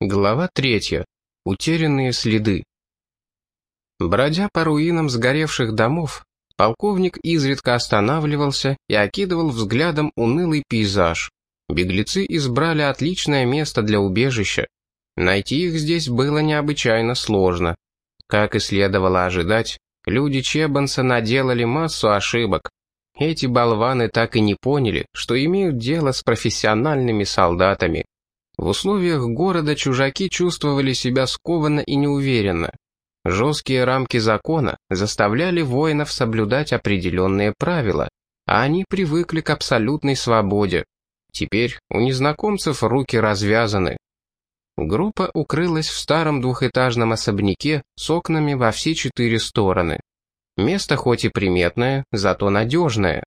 Глава третья. Утерянные следы. Бродя по руинам сгоревших домов, полковник изредка останавливался и окидывал взглядом унылый пейзаж. Беглецы избрали отличное место для убежища. Найти их здесь было необычайно сложно. Как и следовало ожидать, люди Чебанса наделали массу ошибок. Эти болваны так и не поняли, что имеют дело с профессиональными солдатами. В условиях города чужаки чувствовали себя скованно и неуверенно. Жесткие рамки закона заставляли воинов соблюдать определенные правила, а они привыкли к абсолютной свободе. Теперь у незнакомцев руки развязаны. Группа укрылась в старом двухэтажном особняке с окнами во все четыре стороны. Место хоть и приметное, зато надежное.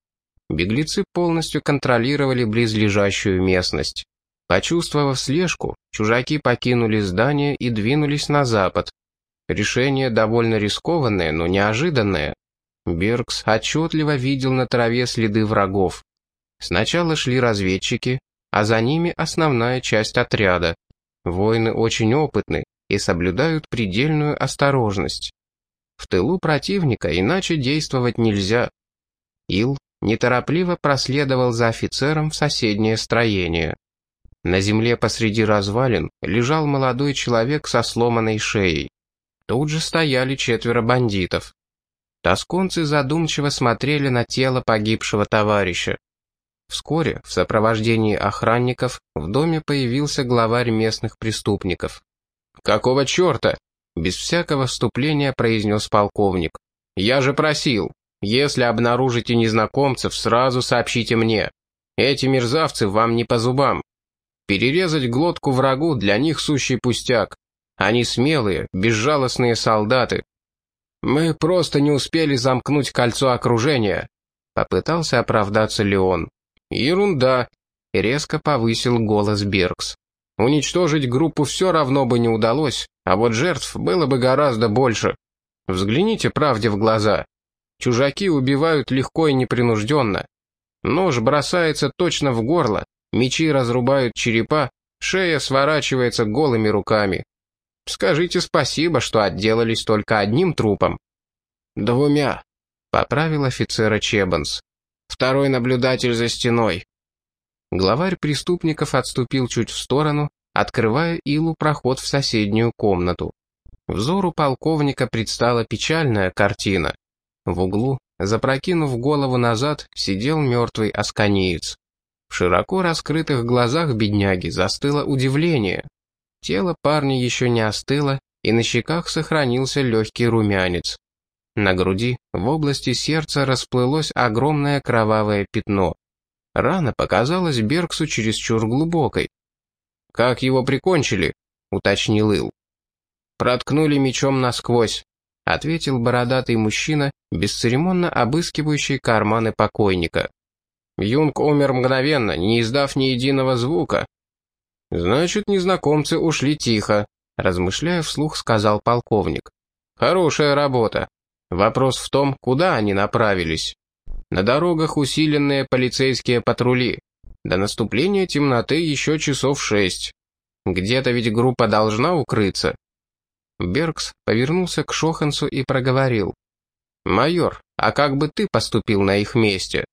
Беглецы полностью контролировали близлежащую местность. Почувствовав слежку, чужаки покинули здание и двинулись на запад. Решение довольно рискованное, но неожиданное. Бергс отчетливо видел на траве следы врагов. Сначала шли разведчики, а за ними основная часть отряда. Воины очень опытны и соблюдают предельную осторожность. В тылу противника иначе действовать нельзя. Ил неторопливо проследовал за офицером в соседнее строение. На земле посреди развалин лежал молодой человек со сломанной шеей. Тут же стояли четверо бандитов. Тосконцы задумчиво смотрели на тело погибшего товарища. Вскоре, в сопровождении охранников, в доме появился главарь местных преступников. «Какого черта?» — без всякого вступления произнес полковник. «Я же просил, если обнаружите незнакомцев, сразу сообщите мне. Эти мерзавцы вам не по зубам. Перерезать глотку врагу для них сущий пустяк. Они смелые, безжалостные солдаты. Мы просто не успели замкнуть кольцо окружения. Попытался оправдаться Леон. Ерунда. Резко повысил голос Беркс. Уничтожить группу все равно бы не удалось, а вот жертв было бы гораздо больше. Взгляните правде в глаза. Чужаки убивают легко и непринужденно. Нож бросается точно в горло, Мечи разрубают черепа, шея сворачивается голыми руками. Скажите спасибо, что отделались только одним трупом. Двумя, поправил офицера Чебанс. Второй наблюдатель за стеной. Главарь преступников отступил чуть в сторону, открывая Илу проход в соседнюю комнату. Взору полковника предстала печальная картина. В углу, запрокинув голову назад, сидел мертвый асканиец. В широко раскрытых глазах бедняги застыло удивление. Тело парня еще не остыло, и на щеках сохранился легкий румянец. На груди, в области сердца, расплылось огромное кровавое пятно. Рана показалась Берксу чересчур глубокой. «Как его прикончили?» — уточнил Ил. «Проткнули мечом насквозь», — ответил бородатый мужчина, бесцеремонно обыскивающий карманы покойника. Юнг умер мгновенно, не издав ни единого звука. «Значит, незнакомцы ушли тихо», — размышляя вслух, сказал полковник. «Хорошая работа. Вопрос в том, куда они направились. На дорогах усиленные полицейские патрули. До наступления темноты еще часов шесть. Где-то ведь группа должна укрыться». Беркс повернулся к Шохансу и проговорил. «Майор, а как бы ты поступил на их месте?»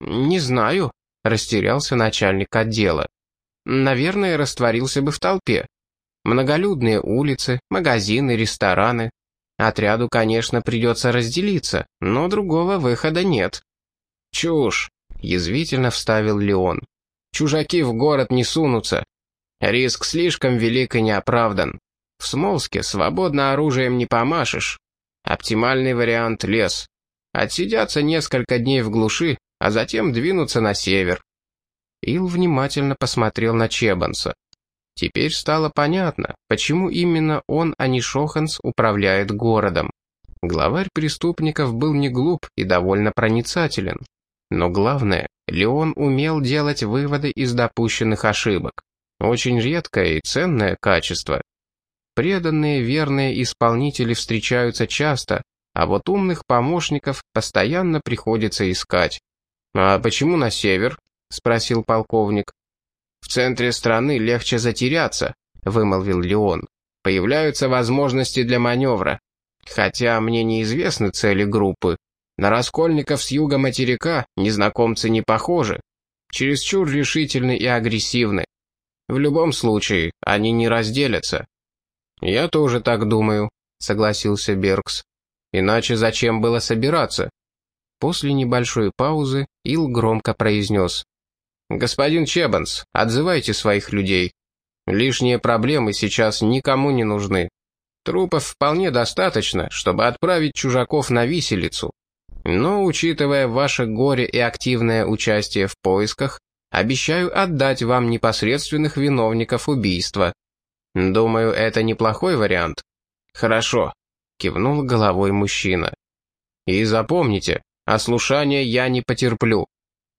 «Не знаю», — растерялся начальник отдела. «Наверное, растворился бы в толпе. Многолюдные улицы, магазины, рестораны. Отряду, конечно, придется разделиться, но другого выхода нет». «Чушь», — язвительно вставил Леон. «Чужаки в город не сунутся. Риск слишком велик и неоправдан. В Смолске свободно оружием не помашешь. Оптимальный вариант — лес. Отсидятся несколько дней в глуши, а затем двинуться на север. Ил внимательно посмотрел на Чебанса. Теперь стало понятно, почему именно он, а не Шоханс, управляет городом. Главарь преступников был не глуп и довольно проницателен. Но главное, Леон умел делать выводы из допущенных ошибок. Очень редкое и ценное качество. Преданные верные исполнители встречаются часто, а вот умных помощников постоянно приходится искать. «А почему на север?» — спросил полковник. «В центре страны легче затеряться, — вымолвил Леон. «Появляются возможности для маневра. Хотя мне неизвестны цели группы. На раскольников с юга материка незнакомцы не похожи. Чересчур решительны и агрессивны. В любом случае, они не разделятся». «Я тоже так думаю», — согласился Беркс. «Иначе зачем было собираться?» После небольшой паузы Ил громко произнес. «Господин Чебанс, отзывайте своих людей. Лишние проблемы сейчас никому не нужны. Трупов вполне достаточно, чтобы отправить чужаков на виселицу. Но, учитывая ваше горе и активное участие в поисках, обещаю отдать вам непосредственных виновников убийства. Думаю, это неплохой вариант. Хорошо, кивнул головой мужчина. И запомните, ослушание я не потерплю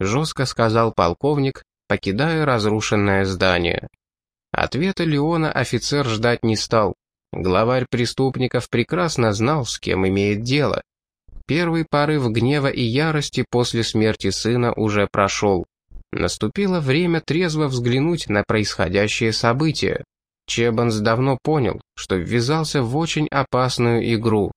жестко сказал полковник, покидая разрушенное здание. Ответа Леона офицер ждать не стал. Главарь преступников прекрасно знал, с кем имеет дело. Первый порыв гнева и ярости после смерти сына уже прошел. Наступило время трезво взглянуть на происходящее событие. Чебанс давно понял, что ввязался в очень опасную игру.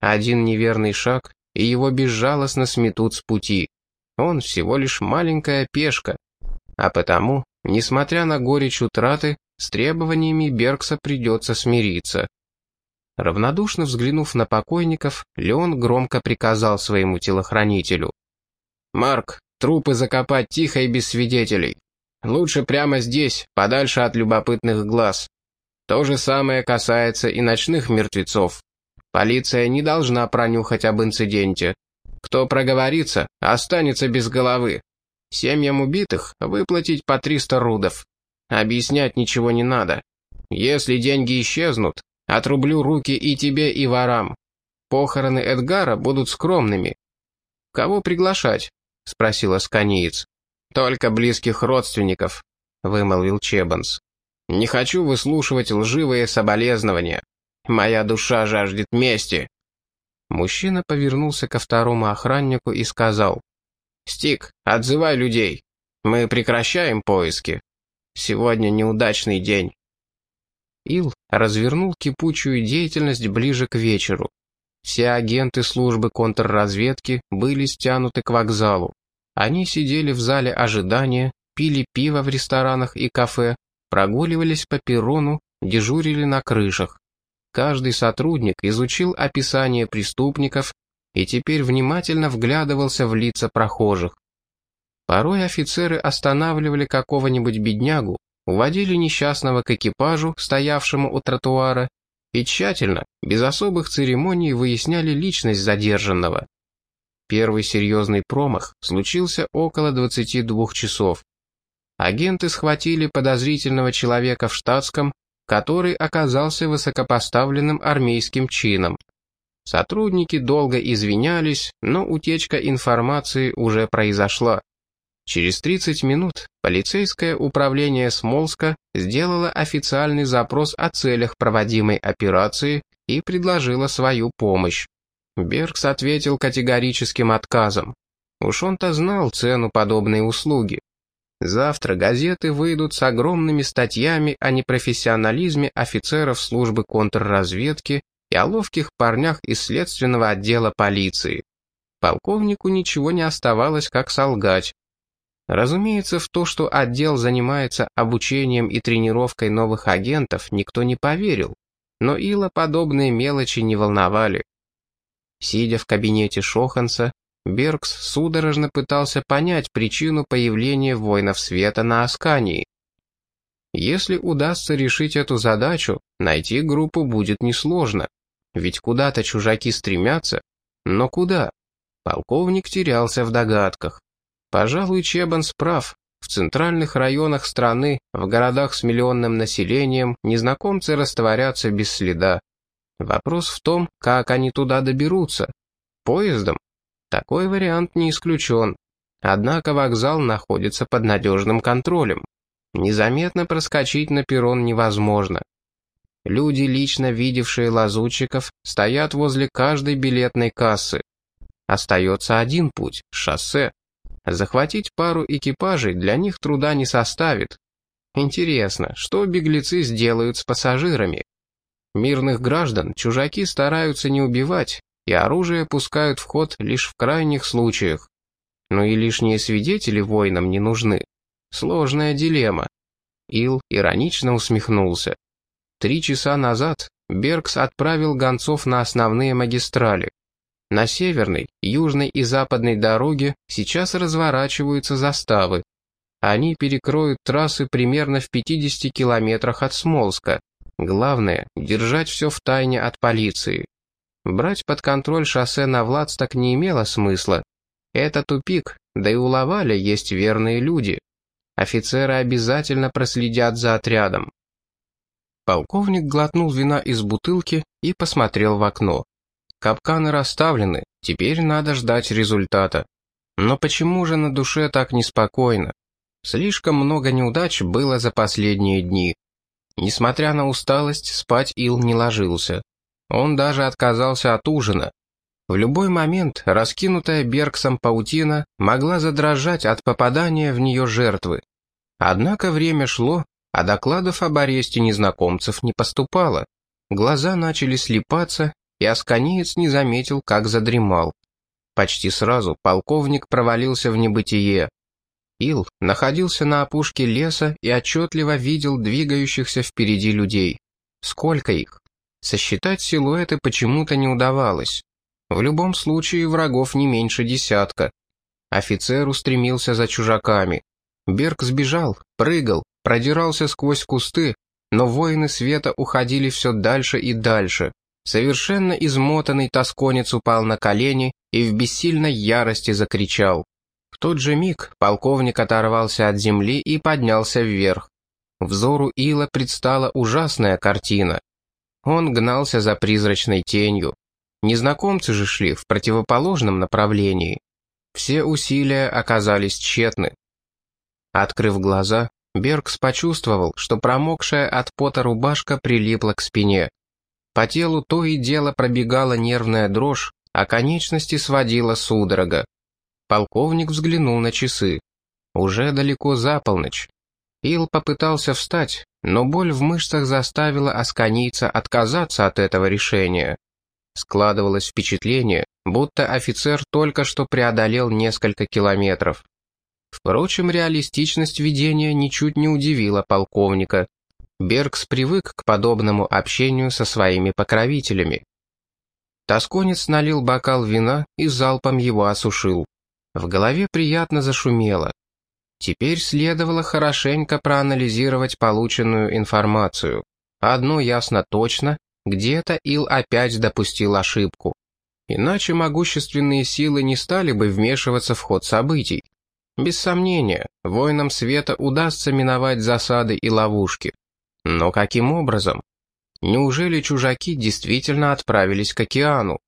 Один неверный шаг, и его безжалостно сметут с пути. Он всего лишь маленькая пешка. А потому, несмотря на горечь утраты, с требованиями Беркса придется смириться. Равнодушно взглянув на покойников, Леон громко приказал своему телохранителю. «Марк, трупы закопать тихо и без свидетелей. Лучше прямо здесь, подальше от любопытных глаз. То же самое касается и ночных мертвецов. Полиция не должна пронюхать об инциденте. Кто проговорится, останется без головы. Семьям убитых выплатить по 300 рудов. Объяснять ничего не надо. Если деньги исчезнут, отрублю руки и тебе, и ворам. Похороны Эдгара будут скромными. «Кого приглашать?» — спросил Асканиец. «Только близких родственников», — вымолвил Чебанс. «Не хочу выслушивать лживые соболезнования. Моя душа жаждет мести». Мужчина повернулся ко второму охраннику и сказал. «Стик, отзывай людей. Мы прекращаем поиски. Сегодня неудачный день». Ил развернул кипучую деятельность ближе к вечеру. Все агенты службы контрразведки были стянуты к вокзалу. Они сидели в зале ожидания, пили пиво в ресторанах и кафе, прогуливались по перрону, дежурили на крышах. Каждый сотрудник изучил описание преступников и теперь внимательно вглядывался в лица прохожих. Порой офицеры останавливали какого-нибудь беднягу, уводили несчастного к экипажу, стоявшему у тротуара, и тщательно, без особых церемоний выясняли личность задержанного. Первый серьезный промах случился около 22 часов. Агенты схватили подозрительного человека в штатском который оказался высокопоставленным армейским чином. Сотрудники долго извинялись, но утечка информации уже произошла. Через 30 минут полицейское управление Смолска сделало официальный запрос о целях проводимой операции и предложило свою помощь. Бергс ответил категорическим отказом. Уж он-то знал цену подобной услуги. Завтра газеты выйдут с огромными статьями о непрофессионализме офицеров службы контрразведки и о ловких парнях из следственного отдела полиции. Полковнику ничего не оставалось, как солгать. Разумеется, в то, что отдел занимается обучением и тренировкой новых агентов, никто не поверил, но Ила подобные мелочи не волновали. Сидя в кабинете Шоханса, Беркс судорожно пытался понять причину появления воинов света на Аскании. Если удастся решить эту задачу, найти группу будет несложно, ведь куда-то чужаки стремятся, но куда? Полковник терялся в догадках. Пожалуй, Чебан прав. В центральных районах страны, в городах с миллионным населением, незнакомцы растворятся без следа. Вопрос в том, как они туда доберутся. Поездом? Такой вариант не исключен. Однако вокзал находится под надежным контролем. Незаметно проскочить на перрон невозможно. Люди, лично видевшие лазутчиков, стоят возле каждой билетной кассы. Остается один путь — шоссе. Захватить пару экипажей для них труда не составит. Интересно, что беглецы сделают с пассажирами? Мирных граждан чужаки стараются не убивать, и оружие пускают в ход лишь в крайних случаях. Но и лишние свидетели воинам не нужны. Сложная дилемма. Ил иронично усмехнулся. Три часа назад Бергс отправил гонцов на основные магистрали. На северной, южной и западной дороге сейчас разворачиваются заставы. Они перекроют трассы примерно в 50 километрах от Смолска. Главное — держать все в тайне от полиции. Брать под контроль шоссе на Владсток не имело смысла. Это тупик, да и у Лаваля есть верные люди. Офицеры обязательно проследят за отрядом. Полковник глотнул вина из бутылки и посмотрел в окно. Капканы расставлены, теперь надо ждать результата. Но почему же на душе так неспокойно? Слишком много неудач было за последние дни. Несмотря на усталость, спать Ил не ложился. Он даже отказался от ужина. В любой момент раскинутая Бергсом паутина могла задрожать от попадания в нее жертвы. Однако время шло, а докладов об аресте незнакомцев не поступало. Глаза начали слепаться, и Асканиец не заметил, как задремал. Почти сразу полковник провалился в небытие. Ил находился на опушке леса и отчетливо видел двигающихся впереди людей. Сколько их? Сосчитать силуэты почему-то не удавалось. В любом случае врагов не меньше десятка. Офицер устремился за чужаками. Берг сбежал, прыгал, продирался сквозь кусты, но воины света уходили все дальше и дальше. Совершенно измотанный тосконец упал на колени и в бессильной ярости закричал. В тот же миг полковник оторвался от земли и поднялся вверх. Взору Ила предстала ужасная картина. Он гнался за призрачной тенью. Незнакомцы же шли в противоположном направлении. Все усилия оказались тщетны. Открыв глаза, Бергс почувствовал, что промокшая от пота рубашка прилипла к спине. По телу то и дело пробегала нервная дрожь, а конечности сводила судорога. Полковник взглянул на часы. Уже далеко за полночь. Ил попытался встать, но боль в мышцах заставила асканийца отказаться от этого решения. Складывалось впечатление, будто офицер только что преодолел несколько километров. Впрочем, реалистичность видения ничуть не удивила полковника. Бергс привык к подобному общению со своими покровителями. Тосконец налил бокал вина и залпом его осушил. В голове приятно зашумело. Теперь следовало хорошенько проанализировать полученную информацию. Одно ясно точно, где-то Ил опять допустил ошибку. Иначе могущественные силы не стали бы вмешиваться в ход событий. Без сомнения, воинам света удастся миновать засады и ловушки. Но каким образом? Неужели чужаки действительно отправились к океану?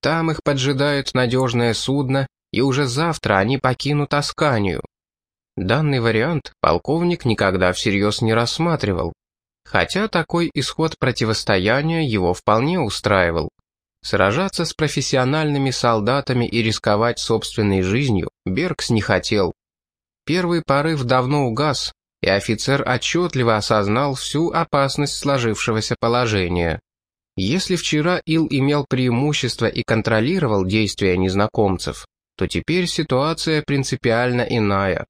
Там их поджидает надежное судно, и уже завтра они покинут Асканию. Данный вариант полковник никогда всерьез не рассматривал. Хотя такой исход противостояния его вполне устраивал. Сражаться с профессиональными солдатами и рисковать собственной жизнью Беркс не хотел. Первый порыв давно угас, и офицер отчетливо осознал всю опасность сложившегося положения. Если вчера Ил имел преимущество и контролировал действия незнакомцев, то теперь ситуация принципиально иная.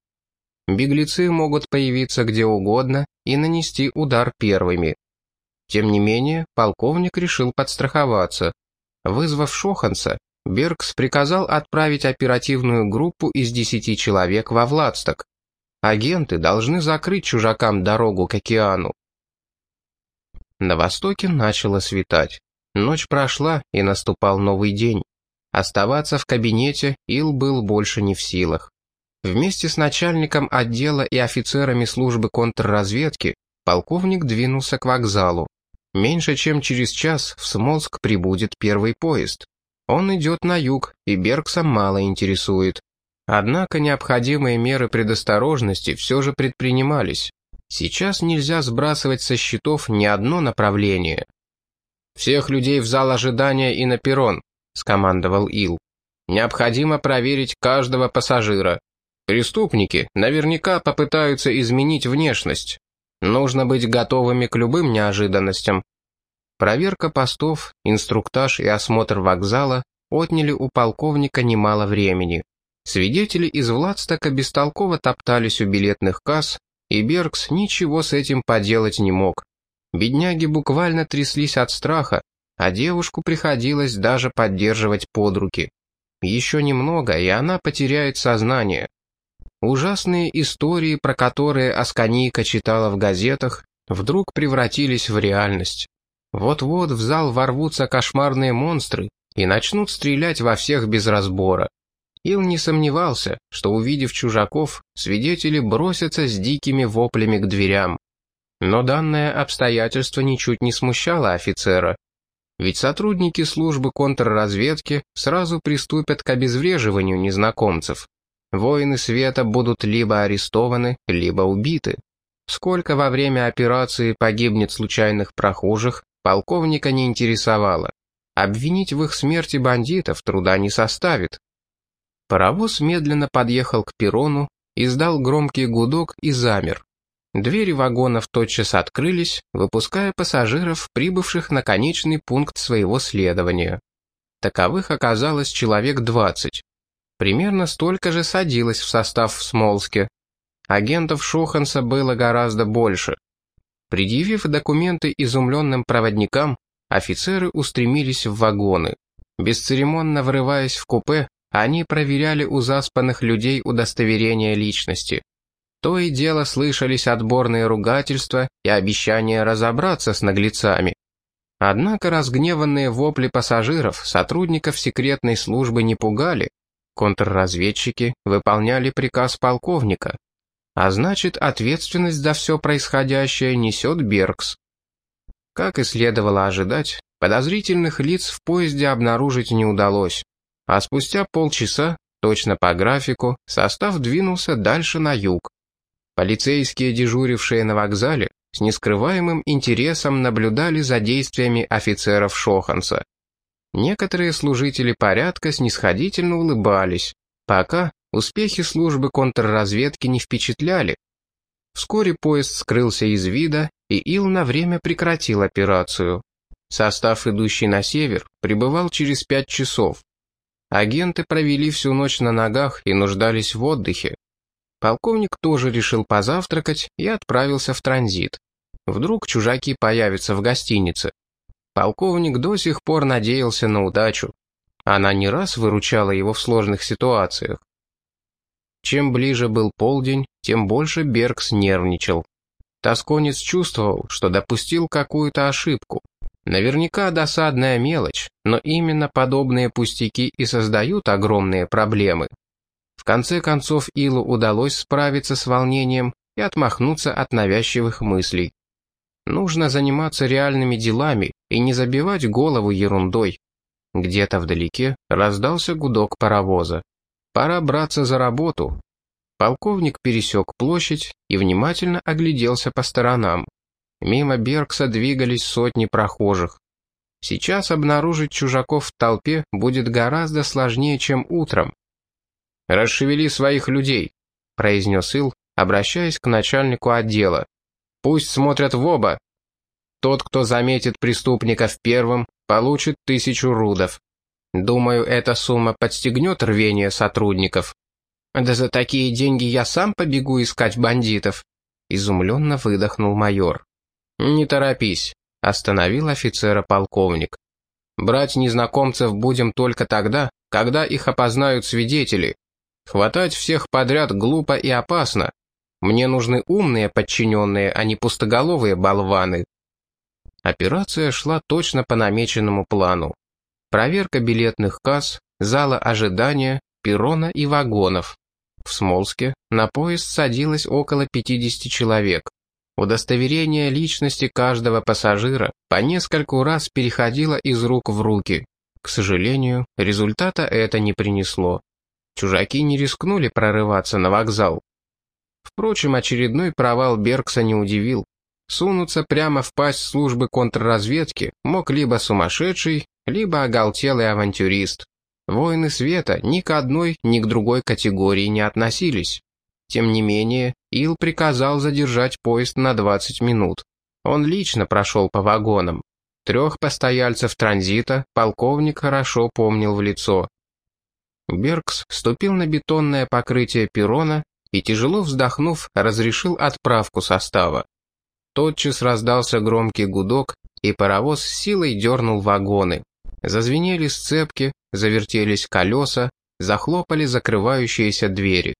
Беглецы могут появиться где угодно и нанести удар первыми. Тем не менее, полковник решил подстраховаться. Вызвав Шоханца, Бергс приказал отправить оперативную группу из десяти человек во Владсток. Агенты должны закрыть чужакам дорогу к океану. На востоке начало светать. Ночь прошла, и наступал новый день. Оставаться в кабинете Ил был больше не в силах. Вместе с начальником отдела и офицерами службы контрразведки полковник двинулся к вокзалу. Меньше чем через час в Смолск прибудет первый поезд. Он идет на юг, и Бергса мало интересует. Однако необходимые меры предосторожности все же предпринимались. Сейчас нельзя сбрасывать со счетов ни одно направление. «Всех людей в зал ожидания и на перрон», — скомандовал Ил. «Необходимо проверить каждого пассажира. Преступники наверняка попытаются изменить внешность. Нужно быть готовыми к любым неожиданностям. Проверка постов, инструктаж и осмотр вокзала отняли у полковника немало времени. Свидетели из Владстока бестолково топтались у билетных касс, и Бергс ничего с этим поделать не мог. Бедняги буквально тряслись от страха, а девушку приходилось даже поддерживать под руки. Еще немного, и она потеряет сознание. Ужасные истории, про которые Асканийка читала в газетах, вдруг превратились в реальность. Вот-вот в зал ворвутся кошмарные монстры и начнут стрелять во всех без разбора. Ил не сомневался, что, увидев чужаков, свидетели бросятся с дикими воплями к дверям. Но данное обстоятельство ничуть не смущало офицера. Ведь сотрудники службы контрразведки сразу приступят к обезвреживанию незнакомцев. Воины света будут либо арестованы, либо убиты. Сколько во время операции погибнет случайных прохожих, полковника не интересовало. Обвинить в их смерти бандитов труда не составит. Паровоз медленно подъехал к перрону, издал громкий гудок и замер. Двери вагонов тотчас открылись, выпуская пассажиров, прибывших на конечный пункт своего следования. Таковых оказалось человек 20. Примерно столько же садилось в состав в Смолске. Агентов Шоханса было гораздо больше. Предъявив документы изумленным проводникам, офицеры устремились в вагоны. Бесцеремонно врываясь в купе, они проверяли у заспанных людей удостоверение личности. То и дело слышались отборные ругательства и обещания разобраться с наглецами. Однако разгневанные вопли пассажиров сотрудников секретной службы не пугали. Контрразведчики выполняли приказ полковника. А значит, ответственность за все происходящее несет Беркс. Как и следовало ожидать, подозрительных лиц в поезде обнаружить не удалось. А спустя полчаса, точно по графику, состав двинулся дальше на юг. Полицейские, дежурившие на вокзале, с нескрываемым интересом наблюдали за действиями офицеров Шоханса. Некоторые служители порядка снисходительно улыбались, пока успехи службы контрразведки не впечатляли. Вскоре поезд скрылся из вида, и Ил на время прекратил операцию. Состав, идущий на север, прибывал через пять часов. Агенты провели всю ночь на ногах и нуждались в отдыхе. Полковник тоже решил позавтракать и отправился в транзит. Вдруг чужаки появятся в гостинице. Полковник до сих пор надеялся на удачу. Она не раз выручала его в сложных ситуациях. Чем ближе был полдень, тем больше Беркс нервничал. Тосконец чувствовал, что допустил какую-то ошибку. Наверняка досадная мелочь, но именно подобные пустяки и создают огромные проблемы. В конце концов Илу удалось справиться с волнением и отмахнуться от навязчивых мыслей. Нужно заниматься реальными делами и не забивать голову ерундой. Где-то вдалеке раздался гудок паровоза. Пора браться за работу. Полковник пересек площадь и внимательно огляделся по сторонам. Мимо Беркса двигались сотни прохожих. Сейчас обнаружить чужаков в толпе будет гораздо сложнее, чем утром. «Расшевели своих людей», — произнес Ил, обращаясь к начальнику отдела. «Пусть смотрят в оба. Тот, кто заметит преступников первым, получит тысячу рудов. Думаю, эта сумма подстегнет рвение сотрудников». «Да за такие деньги я сам побегу искать бандитов», — изумленно выдохнул майор. «Не торопись», — остановил офицера полковник. «Брать незнакомцев будем только тогда, когда их опознают свидетели. Хватать всех подряд глупо и опасно. Мне нужны умные подчиненные, а не пустоголовые болваны». Операция шла точно по намеченному плану. Проверка билетных касс, зала ожидания, перрона и вагонов. В Смолске на поезд садилось около 50 человек. Удостоверение личности каждого пассажира по нескольку раз переходило из рук в руки. К сожалению, результата это не принесло. Чужаки не рискнули прорываться на вокзал. Впрочем, очередной провал Бергса не удивил. Сунуться прямо в пасть службы контрразведки мог либо сумасшедший, либо оголтелый авантюрист. Воины света ни к одной, ни к другой категории не относились. Тем не менее, Ил приказал задержать поезд на 20 минут. Он лично прошел по вагонам. Трех постояльцев транзита полковник хорошо помнил в лицо. Беркс ступил на бетонное покрытие перрона и, тяжело вздохнув, разрешил отправку состава. Тотчас раздался громкий гудок, и паровоз с силой дернул вагоны. Зазвенели сцепки, завертелись колеса, захлопали закрывающиеся двери.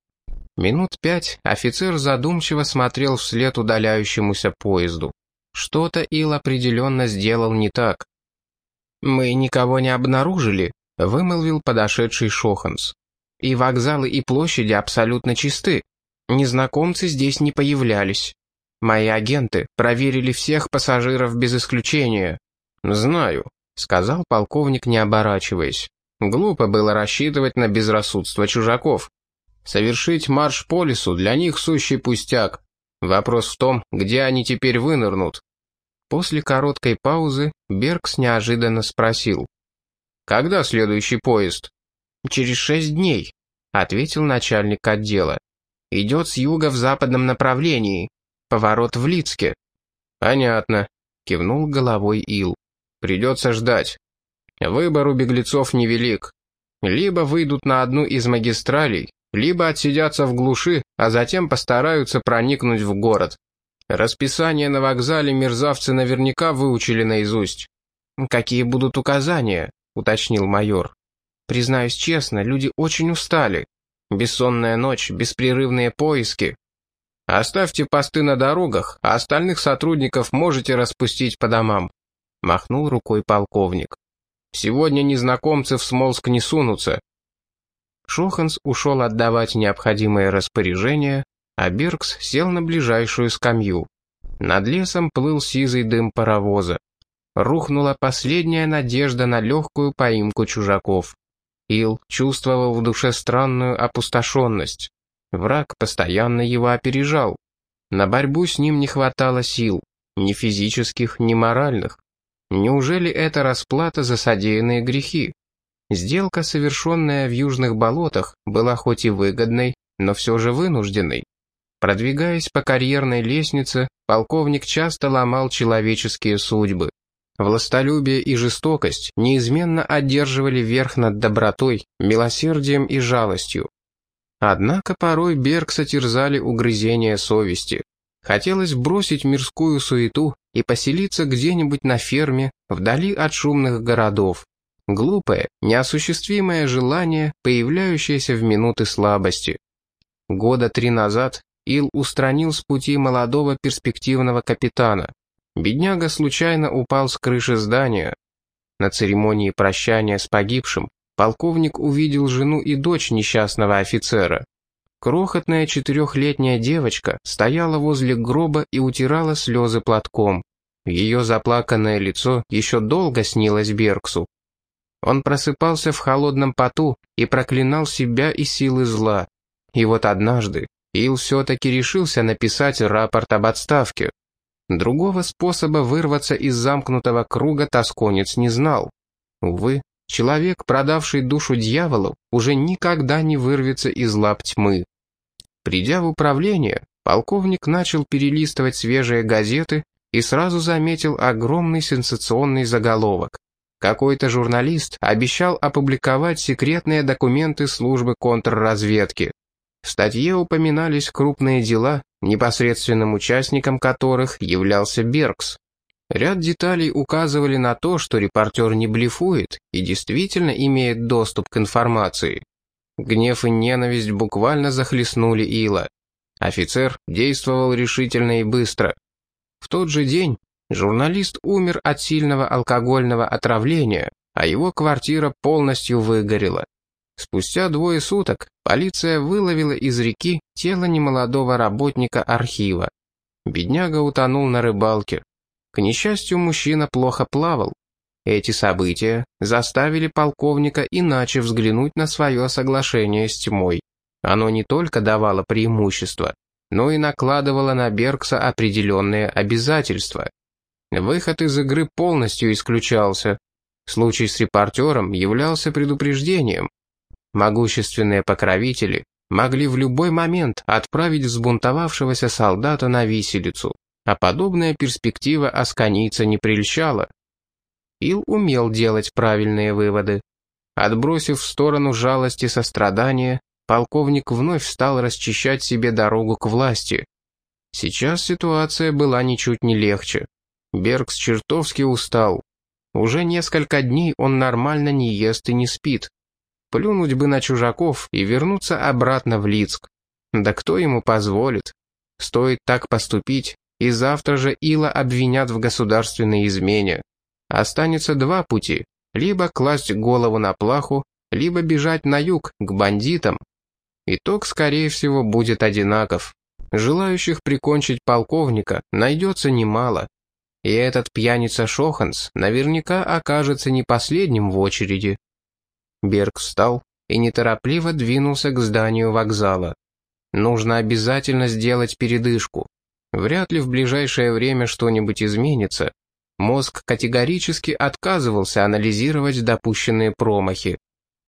Минут пять офицер задумчиво смотрел вслед удаляющемуся поезду. Что-то Ил определенно сделал не так. «Мы никого не обнаружили», — вымолвил подошедший Шоханс. «И вокзалы, и площади абсолютно чисты. Незнакомцы здесь не появлялись. Мои агенты проверили всех пассажиров без исключения». «Знаю», — сказал полковник, не оборачиваясь. «Глупо было рассчитывать на безрассудство чужаков. Совершить марш по лесу для них сущий пустяк. Вопрос в том, где они теперь вынырнут. После короткой паузы Беркс неожиданно спросил. «Когда следующий поезд?» «Через шесть дней», — ответил начальник отдела. «Идет с юга в западном направлении. Поворот в Лицке». «Понятно», — кивнул головой Ил. «Придется ждать. Выбор у беглецов невелик. Либо выйдут на одну из магистралей, либо отсидятся в глуши, а затем постараются проникнуть в город. Расписание на вокзале мерзавцы наверняка выучили наизусть. «Какие будут указания?» — уточнил майор. «Признаюсь честно, люди очень устали. Бессонная ночь, беспрерывные поиски. Оставьте посты на дорогах, а остальных сотрудников можете распустить по домам», — махнул рукой полковник. «Сегодня незнакомцы в Смолск не сунутся, Шоханс ушел отдавать необходимые распоряжения, а Бергс сел на ближайшую скамью. Над лесом плыл сизый дым паровоза. Рухнула последняя надежда на легкую поимку чужаков. Ил чувствовал в душе странную опустошенность. Враг постоянно его опережал. На борьбу с ним не хватало сил, ни физических, ни моральных. Неужели это расплата за содеянные грехи? Сделка, совершенная в южных болотах, была хоть и выгодной, но все же вынужденной. Продвигаясь по карьерной лестнице, полковник часто ломал человеческие судьбы. Властолюбие и жестокость неизменно одерживали верх над добротой, милосердием и жалостью. Однако порой Бергса терзали угрызения совести. Хотелось бросить мирскую суету и поселиться где-нибудь на ферме, вдали от шумных городов. Глупое, неосуществимое желание, появляющееся в минуты слабости. Года три назад Ил устранил с пути молодого перспективного капитана. Бедняга случайно упал с крыши здания. На церемонии прощания с погибшим полковник увидел жену и дочь несчастного офицера. Крохотная четырехлетняя девочка стояла возле гроба и утирала слезы платком. Ее заплаканное лицо еще долго снилось Берксу. Он просыпался в холодном поту и проклинал себя и силы зла. И вот однажды Ил все-таки решился написать рапорт об отставке. Другого способа вырваться из замкнутого круга тосконец не знал. Увы, человек, продавший душу дьяволу, уже никогда не вырвется из лап тьмы. Придя в управление, полковник начал перелистывать свежие газеты и сразу заметил огромный сенсационный заголовок. Какой-то журналист обещал опубликовать секретные документы службы контрразведки. В статье упоминались крупные дела, непосредственным участником которых являлся Беркс. Ряд деталей указывали на то, что репортер не блефует и действительно имеет доступ к информации. Гнев и ненависть буквально захлестнули Ила. Офицер действовал решительно и быстро. В тот же день Журналист умер от сильного алкогольного отравления, а его квартира полностью выгорела. Спустя двое суток полиция выловила из реки тело немолодого работника архива. Бедняга утонул на рыбалке. К несчастью, мужчина плохо плавал. Эти события заставили полковника иначе взглянуть на свое соглашение с тьмой. Оно не только давало преимущество, но и накладывало на Беркса определенные обязательства. Выход из игры полностью исключался. Случай с репортером являлся предупреждением. Могущественные покровители могли в любой момент отправить взбунтовавшегося солдата на виселицу, а подобная перспектива асканийца не прельщала. Ил умел делать правильные выводы. Отбросив в сторону жалости сострадания, полковник вновь стал расчищать себе дорогу к власти. Сейчас ситуация была ничуть не легче. Бергс чертовски устал. Уже несколько дней он нормально не ест и не спит. Плюнуть бы на чужаков и вернуться обратно в Лицк. Да кто ему позволит? Стоит так поступить, и завтра же Ила обвинят в государственной измене. Останется два пути. Либо класть голову на плаху, либо бежать на юг, к бандитам. Итог, скорее всего, будет одинаков. Желающих прикончить полковника найдется немало. И этот пьяница Шоханс наверняка окажется не последним в очереди. Берг встал и неторопливо двинулся к зданию вокзала. Нужно обязательно сделать передышку. Вряд ли в ближайшее время что-нибудь изменится. Мозг категорически отказывался анализировать допущенные промахи.